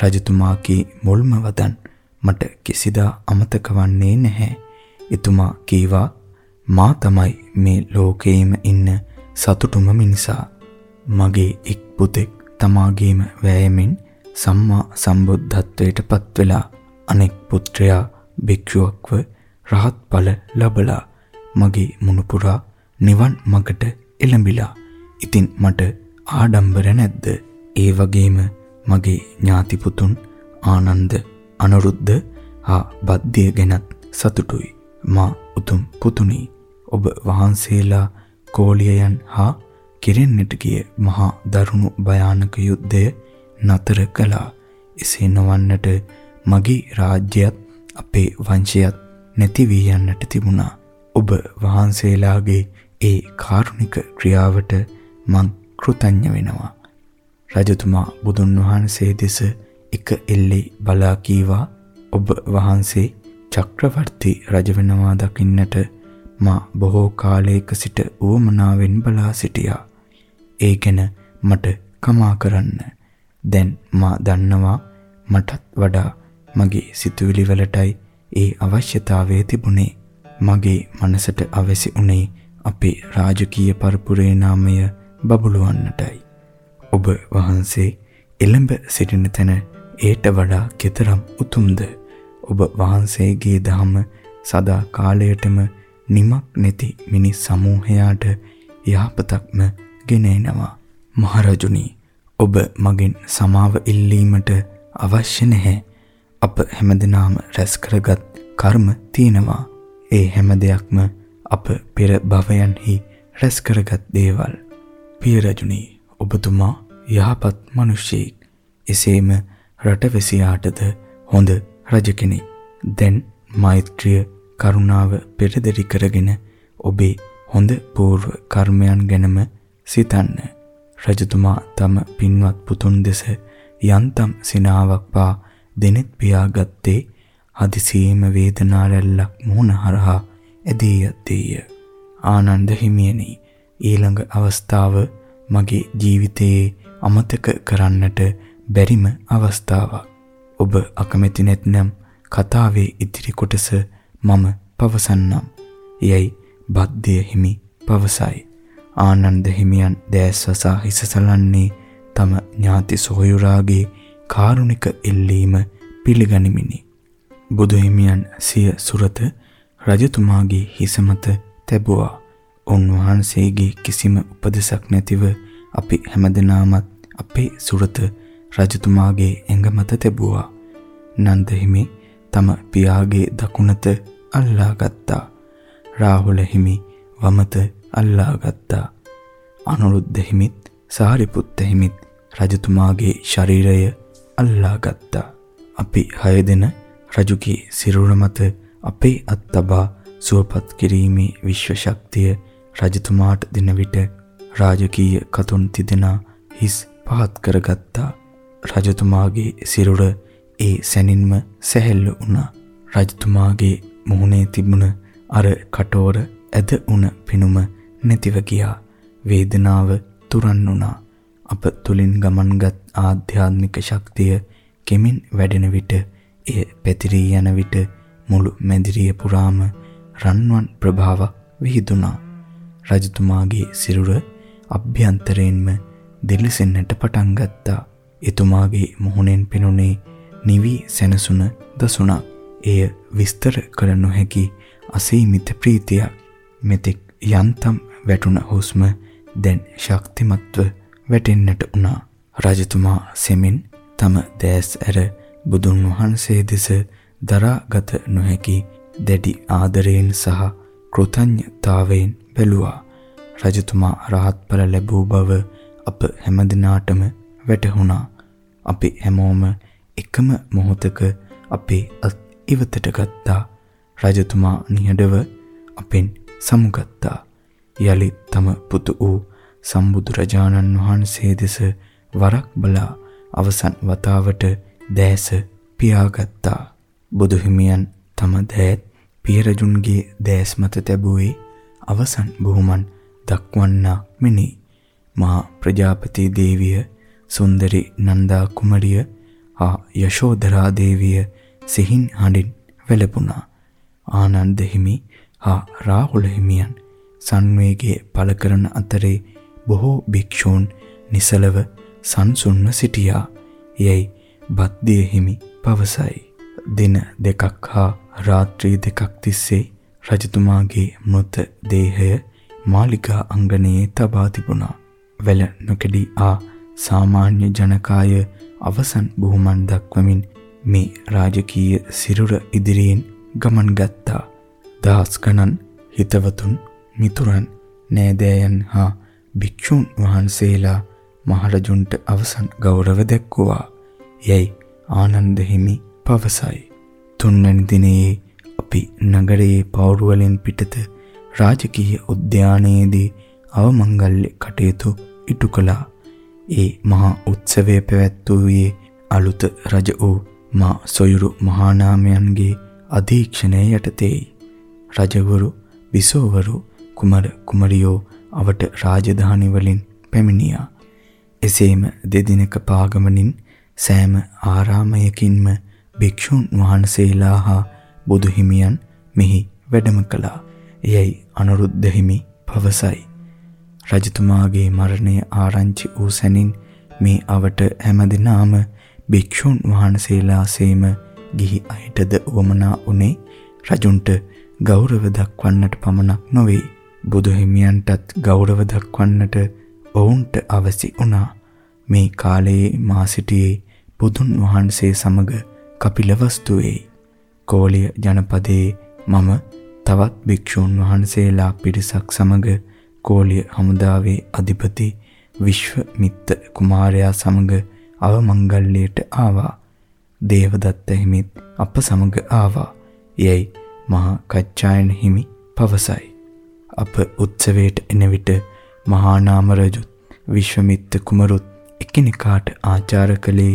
Speaker 1: රජතුමාගේ මුල්ම වදන් මට කිසිදා අමතක වන්නේ නැහැ. එතුමා කීවා මා තමයි මේ ලෝකේම ඉන්න සතුටුම මිනිසා. මගේ එක් පුතෙක් තමාගේම වෑයමින් සම්මා සම්බුද්ධත්වයට පත් වෙලා අනෙක් පුත්‍රයා භික්ෂුවක්ව රහත් ඵල ලැබලා මගේ මුණුපුරා නිවන් මගට එළඹිලා. ඉතින් මට ආඩම්බර නැද්ද? ඒ වගේම මගේ ඥාති පුතුන් ආනන්ද අනුරුද්ධ හා බද්දිය ගැනත් සතුටුයි. මා උතුම් පුතුනි ඔබ වහන්සේලා කෝලියයන් හා කිරෙන්නට ගිය මහා දරුණු භයානක යුද්ධය නතර කළා. එසේ නොවන්නට මගේ රාජ්‍යයත් අපේ වංශයත් නැති වී යන්නට තිබුණා. ඔබ වහන්සේලාගේ ඒ කාරුණික ක්‍රියාවට මං කෘතඥ වෙනවා. රජතුමා බුදුන් වහන්සේ දෙස එක එල්ලේ බලා කීවා ඔබ වහන්සේ චක්‍රවර්ති රජ වෙනවා දකින්නට මා බොහෝ කාලයක සිට උවමනාවෙන් බලා සිටියා. ඒ ගැන මට කමා කරන්න. දැන් මා දන්නවා මටත් වඩා මගේ සිතුවිලි වලටයි ඒ අවශ්‍යතාවය තිබුණේ. මගේ මනසට අවැසි උනේ අපේ රාජකීය පරපුරේ නාමය බබළුවන්නටයි. ඔබ වහන්සේ එළඹ සිටින තැන ඒට වඩා කෙතරම් උතුම්ද? ඔබ වහන්සේගේ දහම සදා කාලයටම නිමක් නැති මිනිස් සමූහයාට යහපතක්ම ගෙන එනවා. මහරජුනි ඔබ මගෙන් සමාව ඉල්ලීමට අවශ්‍ය නැහැ. අප හැමදෙනාම රැස් කරගත් කර්ම තියෙනවා. ඒ හැම දෙයක්ම අප පෙර භවයන්හි රැස් කරගත් දේවල්. පිය රජුනි ඔබතුමා යහපත් මිනිසෙක්. එසේම රටවැසියාටද හොඳ රජ කෙනෙක්. දැන් මෛත්‍රිය කරුණාව පෙරදරි කරගෙන ඔබේ හොඳ పూర్ව කර්මයන් ගැනම සිතන්න. රජතුමා තම පින්වත් පුතුන් දෙස යන්තම් සිනාවක් පා දෙනෙත් පියාගත්තේ හදිසියේම වේදනා රැල්ලක් මුහුණ හරහා ඇදී යත්තේය. ආනන්ද හිමියනි ඊළඟ අවස්ථාව මගේ ජීවිතයේ අමතක කරන්නට බැරිම අවස්ථාවක්. ඔබ අකමැති නැත්නම් කතාවේ ඉදිරි කොටස මම පවසන්නම්. යයි බද්දේ හිමි පවසයි. ආනන්ද හිමියන් දැස්වසා හිස සලන්නේ තම ඥාති සොහයුරාගේ කාරුණික ඉල්ලීම පිළිගනිමිනි. බුදු හිමියන් සිය සුරත රජතුමාගේ හිස මත තැබුවා. උන්වහන්සේගේ කිසිම උපදෙසක් නැතිව අපි හැමදෙනාමත් අපේ සුරත රජතුමාගේ ඇඟ මත තැබුවා. නන්ද හිමි තම පියාගේ දකුණත අල්ලා ගත්තා. රාහුල හිමි වමත අල්ලා ගත්තා. අනුරුද්ධ හිමිත් සාරිපුත්ත හිමිත් රජතුමාගේ ශරීරය අල්ලා ගත්තා. අපි හය දෙන රජුගේ සිරුර මත අපේ අත් තබා සුවපත් කිරීමේ විශ්ව ශක්තිය රජතුමාට දෙන විට රාජකීය කතුන් තිදෙනා හිස් පහත් කරගත්තා. රජතුමාගේ සිරුර ඒ සැනින්ම සැහැල්ලු වුණා. රජතුමාගේ මුහුණේ තිබුණ අර කටෝර ඇද උන පිනුම නැතිව ගියා. වේදනාව තුරන් වුණා. අප තුලින් ගමන්ගත් ආධ්‍යාත්මික ශක්තිය කෙමින් වැඩෙන විට එය පැතිරී යන විට මුළු මැදිරිය පුරාම රන්වන් ප්‍රභාවක් විහිදුණා. රජතුමාගේ සිරුර අභ්‍යන්තරයෙන්ම දෙලිසෙන්නට පටන් ගත්තා. එතුමාගේ මුහුණෙන් පෙනුනේ නිවි සැනසුන දසුණක්. එය විස්තර කළ නොහැකි අසීමිත ප්‍රීතියක්. මෙතෙක් යන්තම් වැටුණ හුස්ම දැන් ශක්තිමත්ව වැටෙන්නට වුණා. රජතුමා සෙමින් තම දැස් ඇර බුදුන් වහන්සේ දෙස දරාගත නොහැකි දැඩි ආදරයෙන් සහ කෘතඥතාවයෙන් බැලුවා. රජතුමා රහත්ඵල ලැබූ බව අප හැමදිනාටම වැටහුණා. අපි හැමෝම එකම මොහොතක අපේ අත් ඉවතට ගත්තා. රජතුමා නිහඬව අපෙන් සමුගත්තා. යලි තම පුතු වූ සම්බුදුරජාණන් වහන්සේ දෙස වරක් බලා අවසන් වතාවට දැස පියාගත්තා. බුදු හිමියන් තම දෑත් පියරජුන්ගේ දැස් මත තැබුවේ අවසන් බොහොමන් දක්වන්නා මෙනි. මහා ප්‍රජාපති දේවිය, සුන්දරි නන්දා කුමරිය හා යශෝදරා දේවිය සිහින් හඬින් වැළපුණා. ආනන්ද හිමි හා රාහුල හිමියන් සංවේගයේ පළ කරන අතරේ බොහෝ භික්ෂූන් නිසලව සංසුන්ව සිටියා. යයි බද්දිය හිමි පවසයි. දින දෙකක් හා රාත්‍රී දෙකක් තිස්සේ රජතුමාගේ මృత දේහය මාලිගා අංගණයේ තබා තිබුණා. වැල නොකඩී ආ සාමාන්‍ය ජනකාය අවසන් බුහුමන් දක්වමින් මේ රාජකීය සිරුර ඉදිරියෙන් ගමන් ගත්තා. දහස් ගණන් හිතවතුන්, මිතුරන්, නෑදෑයන් හා භික්ෂුන් වහන්සේලා මහරජුන්ට අවසන් ගෞරව දැක්වුවා. යයි ආනන්ද හිමි පවසයි. තුන්වැනි දිනයේ අපි නගරයේ පවුරු වලින් පිටත රාජකීය උද්‍යානයේදී අවමංගල්‍ය කටයුතු ඉටු කළා. ඒ මහා උත්සවය පැවැත්වුවේ අලුත රජ වූ මා සොයුරු මහානාමයන්ගේ අධීක්ෂණය යටතේයි. රජවරු, විසෝවරු, කුමර කුමරියෝ අවට රාජධානි වලින් පැමිණියා. එසේම දෙදිනක පාගමනින් සෑම ආරාමයකින්ම භික්ෂුන් වහන්සේලා හා බුදු හිමියන් මෙහි වැඩම කළා. එයයි අනුරුද්ධ හිමි පවසයි. රජතුමාගේ මරණය ආරංචි වූ සැනින් මේ අවට හැමදිනාම භික්ෂුන් වහන්සේලාසේම ගිහි අයටද උවමනා උනේ රජුන්ට ගෞරව දක්වන්නට පමණක් නොවේ බුදු හිමියන්ටත් ගෞරව දක්වන්නට ඔවුන්ට අවසි වුණා මේ කාලයේ මා සිටියේ බුදුන් වහන්සේ සමග කපිලවස්තුවේ කෝලිය ජනපදයේ මම තවත් භික්ෂූන් වහන්සේලා පිරිසක් සමග කෝලිය හමුදාවේ අධිපති විශ්වමිත්ත කුමාරයා සමග අවමංගල්‍යයට ආවා. දේවදත්ත හිමිත් අප සමග ආවා. යයි මහා කච්චායන හිමි පවසයි. අප උත්සවයට එන විට මහා නාම රජුත් විශ්වමිත්ත කුමරුත් එකිනෙකාට ආචාර කළේ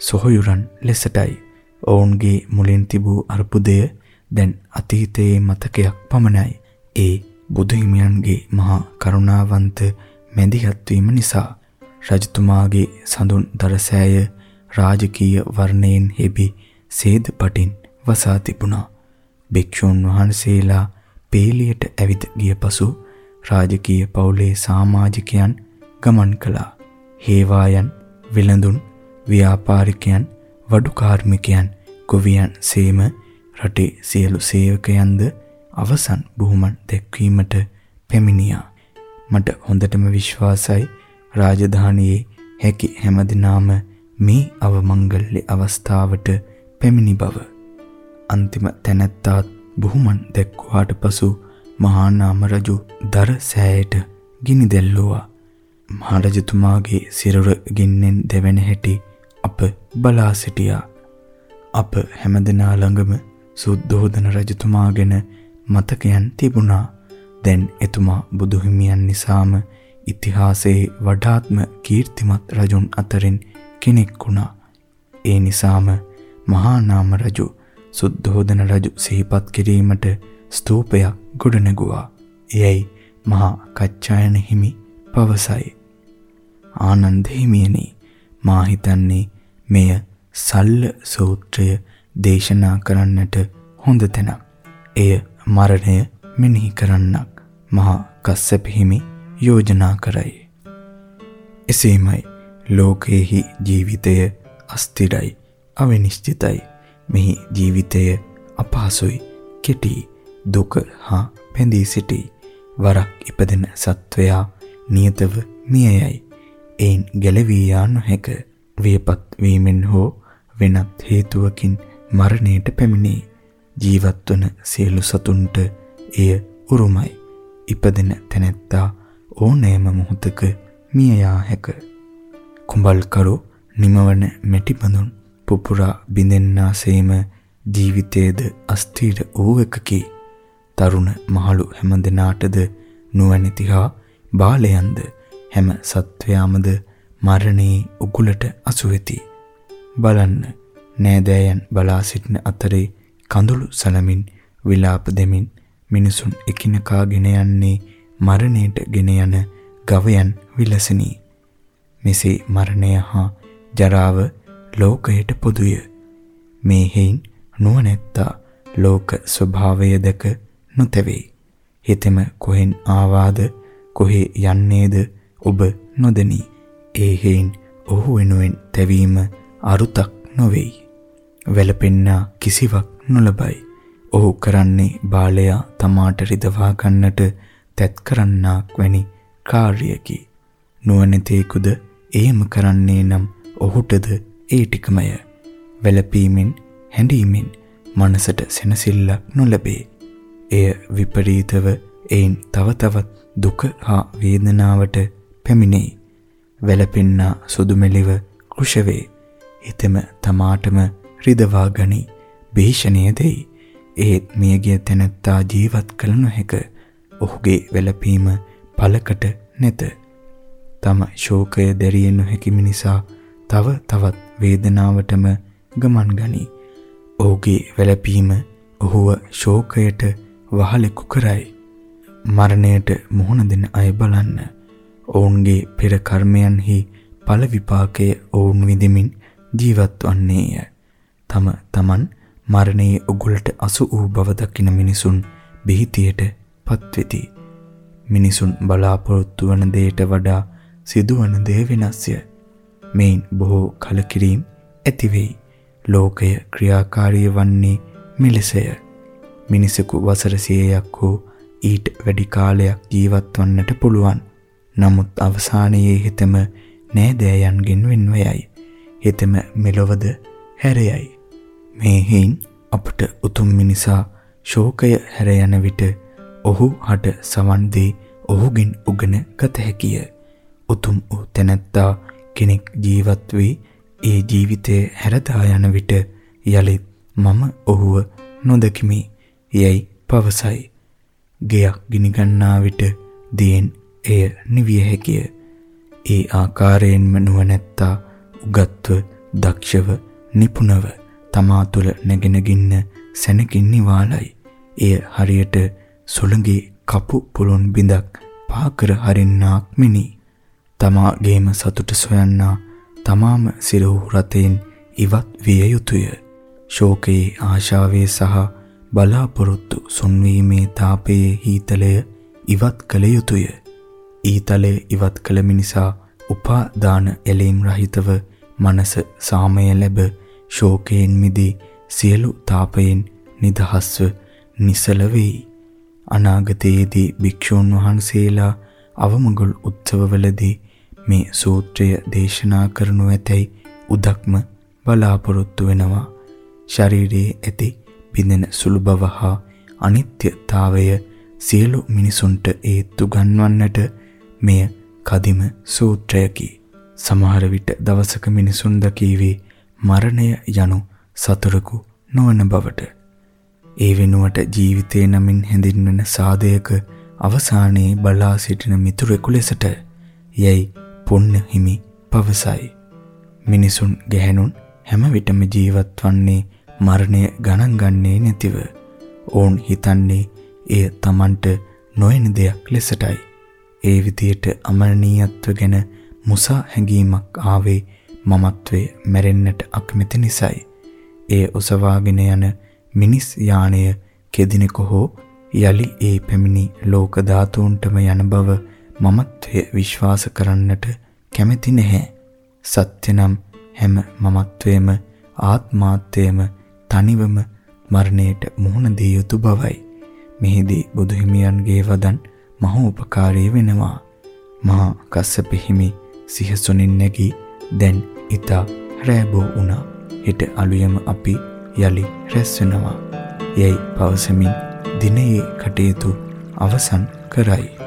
Speaker 1: සොහොයුරන් ලෙසටයි. ඔවුන්ගේ මුලින් තිබූ අර්බුදය දැන් අතීතයේ මතකයක් පමණයි. ඒ බුදු හිමියන්ගේ මහා කරුණාවන්ත මැදිහත් වීම නිසා රජතුමාගේ සඳුන් දරසෑය රාජකීය වර්ණයෙන් හෙබි සේද පටින් වසා තිබුණා. භික්ෂුන් වහන්සේලා පේලියට ඇවිත් ගිය පසු රාජකීය පවුලේ සමාජිකයන් ගමන් කළා. හේවායන්, විලඳුන්, ව්‍යාපාරිකයන්, වඩු කාර්මිකයන්, ගොවියන් සේම රටේ සියලු සේවකයන්ද අවසන් බුහුමන් දැක්වීමට පැමිණියා. මට හොඳටම විශ්වාසයි රාජධානියේ හැකි හැමදිනාම මේ අවමංගල්‍ය අවස්ථාවට පැමිණි බව. අන්තිම තැනැත්තාත් බුහුමන් දැක්වාට පසු මහා නාම රජු දර සෑයට ගිනි දැල්ලුවා. මහරජතුමාගේ සිරුර ගින්නෙන් දෙවෙන හැටි අප බලා සිටියා. අප හැමදෙනා ළඟම සුද්ධෝදන රජතුමා ගැන මතකයන් තිබුණා. දැන් එතුමා බුදුහිමියන් නිසාම ඉතිහාසයේ වඩාත්ම කීර්තිමත් රජුන් අතරින් කෙනෙක් වුණා. ඒ නිසාම මහා නාම රජු සුද්ධෝදන රජු සිහිපත් කිරීමට ස්තූපයක් ගොඩනැගුවා. එයයි මහා කච්චායන හිමි පවසයි. ආනන්ද හිමියනි මා හිතන්නේ මෙය සල්ල සූත්‍රය දේශනා කරන්නට හොඳ තැනක්. එය මරණය මෙනෙහි කරන්නක් මහා කස්සප හිමි යෝජනා කරයි. එසේමයි ලෝකයේහි ජීවිතය අස්තිරයි අවිනිශ්චිතයි. මෙහි ජීවිතය අපහසුයි කෙටි දුක හා පැඳී සිටී. වරක් ඉපදෙන සත්වයා නියතව මියයයි. එයින් ගැලවී යා නොහැක. වියපත් වීමෙන් හෝ වෙනත් හේතුවකින් මරණයට පැමිණේ. ජීවත් වන සියලු සතුන්ට එය උරුමයි. ඉපදෙන තැනැත්තා ඕනෑම මොහොතක මිය යා හැක. කුඹල්කරු නිමවන මැටි බඳුන් පුපුරා බිඳෙන්නාසේම ජීවිතයේද අස්ථීර වූ එකකි. තරුණ මහලු හැම දිනාටද නුවණැති හා බාලයන්ද හැම සත්වයාමද මරණේ උගුලට අසු වෙති. බලන්න නෑදෑයන් බලා සිටින අතරේ කඳුළු සලමින් විලාප දෙමින් මිනිසුන් එකිනෙකාගෙන යන්නේ මරණයට ගෙන යන ගවයන් විලසිනි. මෙසේ මරණය හා ජරාව ලෝකයට පොදුය. මේ හේයින් නුවණැත්තා ලෝක ස්වභාවය දැක නොතෙවේ. හිතෙම කොහෙන් ආවාද කොහේ යන්නේද ඔබ නොදනි. ඒ හේයින් ඔහු වෙනුවෙන් තැවීම අරුතක් නොවේයි. වැළපෙන්නා කිසිවක් නොලබයි. ඔහු කරන්නේ බාලයා තමාට රිදවා ගන්නට තැත් කරන්නාක් වැනි කාර්යයකි. නුවණැතෙකුද එහෙම කරන්නේ නම් ඔහුටද ඒ ටිකමය. වැළපීමෙන් හැඬීමෙන් මනසට සෙනසිල්ලක් නොලැබේ. එය විපරීතව එයින් තව තවත් දුක හා වේදනාවට පැමිණෙයි. වැළපෙන්නා සුදුමෙලිව කෘෂ වේ. හිතෙම තමාටම රිදවා ගනි. භීෂණය දෙයි. ඒත් මියගිය තැනැත්තා ජීවත් කළ නොහැක. ඔහුගේ වැළපීම පළකට නැත. තම ශෝකය දැරිය නොහැකි මිනිසා තව තවත් වේදනාවටම ගමන් ගනී. ඔහුගේ වැළපීම ඔහුව ශෝකයට වහලෙකු කරයි. මරණයට මුහුණ දෙන අය බලන්න. ඔවුන්ගේ පෙර කර්මයන්හි ඵල විපාකය ඔවුන් විඳමින් ජීවත් වන්නේය. තම තමන් මරණයේ උගුලට අසු වූ බව දකින මිනිසුන් බිහිතියට පත්වෙති. මිනිසුන් බලාපොරොත්තු වන දෙයට වඩා සිදුවන දේ වෙනස්ය. මේන් බොහෝ කලකිරීම ඇති වෙයි. ලෝකය ක්‍රියාකාරී වන්නේ මෙලෙසය. මිනිසෙකු වසර 100ක් හෝ ඊට වැඩි කාලයක් ජීවත් වන්නට පුළුවන්. නමුත් අවසානයේ හිතම නෑදෑයන්ගෙන් වෙන්ව යයි. හිතම මෙලොවද හැරයයි. මේ හේයින් අපට උතුම් මිනිසා ශෝකය හැර යන විට ඔහු හට සවන් දී ඔහුගෙන් උගෙන ගත හැකිය. උතුම් වූ තැනැත්තා කෙනෙක් ජීවත් වී ඒ ජීවිතය හැරදා යන විට යලිත් මම ඔහුව නොදකිමි යයි පවසයි. ගෙයක් ගිනිගන්නා විට දියෙන් එය නිවිය හැකිය. ඒ ආකාරයෙන්ම නුවණැත්තා උගත්ව දක්ෂව නිපුණව තමා තුළ නැගෙන ගින්න සැනකින් නිවාලයි. එය හරියට සුළඟේ කපු පුළුන් බිඳක් පාකර හරින්නාක් මිනි. තමාගේම සතුට සොයන්නා තමාම සිරහු රතෙන් ඉවත් විය යුතුය. ශෝකයේ ආශාවේ සහ බලාපොරොත්තු සුන්වීමේ තාපයේ හීතලය ඉවත් කළ යුතුය. ඊතලය ඉවත් කළ මිනිසා උපාදාන එලීම් රහිතව මනස සාමය ලැබ ශෝකයෙන් මිදී සියලු තාපයෙන් නිදහස්ව නිසල වෙයි. අනාගතයේදී භික්ෂූන් වහන්සේලා අවමගුල් උත්සවවලදී මේ සූත්‍රය දේශනා කරනු ඇතැයි උදක්ම බලාපොරොත්තු වෙනවා. ශරීරයේ ඇති බිඳෙන සුළු බව හා අනිත්‍යතාවය සියලු මිනිසුන්ට ඒත්තු ගන්වන්නට මෙය කදිම සූත්‍රයකි. සමහර විට දවසක මිනිසුන් දකීවේ මරණය යනු සතුරකු නොවන බවට. ඒ වෙනුවට ජීවිතේ නමින් හැඳින්වෙන සාදයක අවසානයේ බලා සිටින මිතුරෙකු ලෙසට යයි පුණ්‍ය හිමි පවසයි. මිනිසුන් ගැහැණුන් හැම විටම ජීවත් වන්නේ මරණය ගණන් ගන්නේ නැතිව. ඔවුන් හිතන්නේ එය Tamanට නොයන දෙයක් ලෙසටයි. ඒ විදියට අමරණීයත්ව ගැන මුසා හැඟීමක් ආවේ මමත්වයේ මැරෙන්නට අකමැති නිසායි. ඒ ඔසවාගෙන යන මිනිස් යානය කෙදිනෙක හෝ යලි ඒ පැමිණි ලෝක ධාතුන්ටම යන බව මමත්වයේ විශ්වාස කරන්නට කැමැති නැහැ. සත්‍ය නම් හැම මමත්වයේම ආත්මාත්‍යයේම තනිවම මරණයට මුහුණ දිය යුතු බවයි. මෙහිදී බුදුහිමියන්ගේ වදන් මහෝපකාරී වෙනවා. මහා කස්සප හිමි සිහසුනින් නැගී දැන් ඊතා රෑබෝ වුණා. හෙට අලුයම අපි යලි රැස් වෙනවා. යයි පවසමින් දිනයේ කටයුතු අවසන් කරයි.